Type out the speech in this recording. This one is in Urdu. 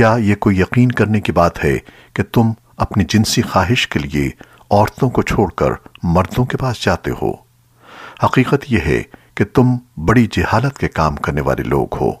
کیا یہ کوئی یقین کرنے کی بات ہے کہ تم اپنی جنسی خواہش کے لیے عورتوں کو چھوڑ کر مردوں کے پاس جاتے ہو؟ حقیقت یہ ہے کہ تم بڑی جہالت کے کام کرنے والے لوگ ہو۔